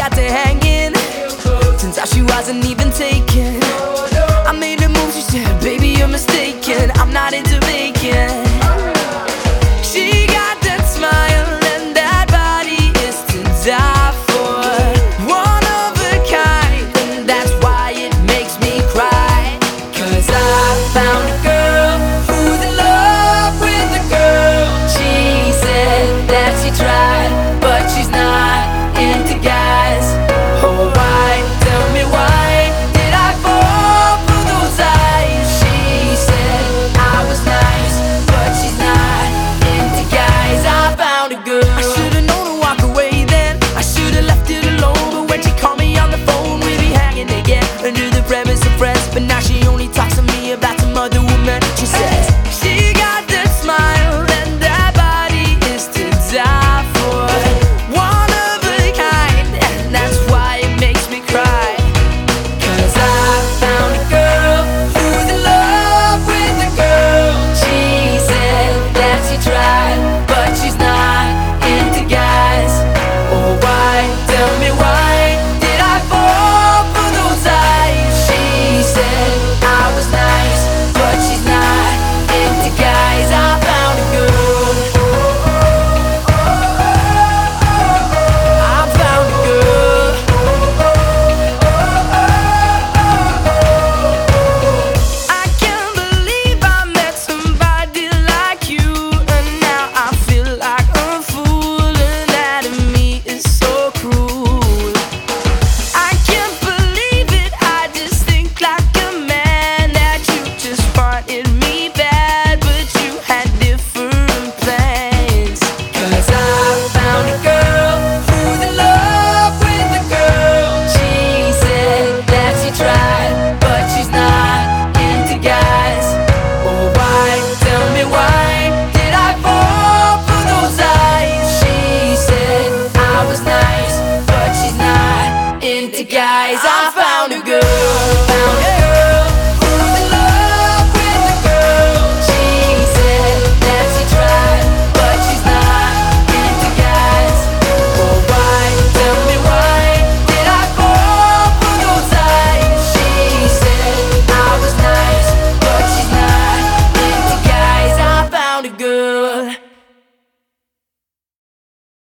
got to since how she wasn't even taken. guys.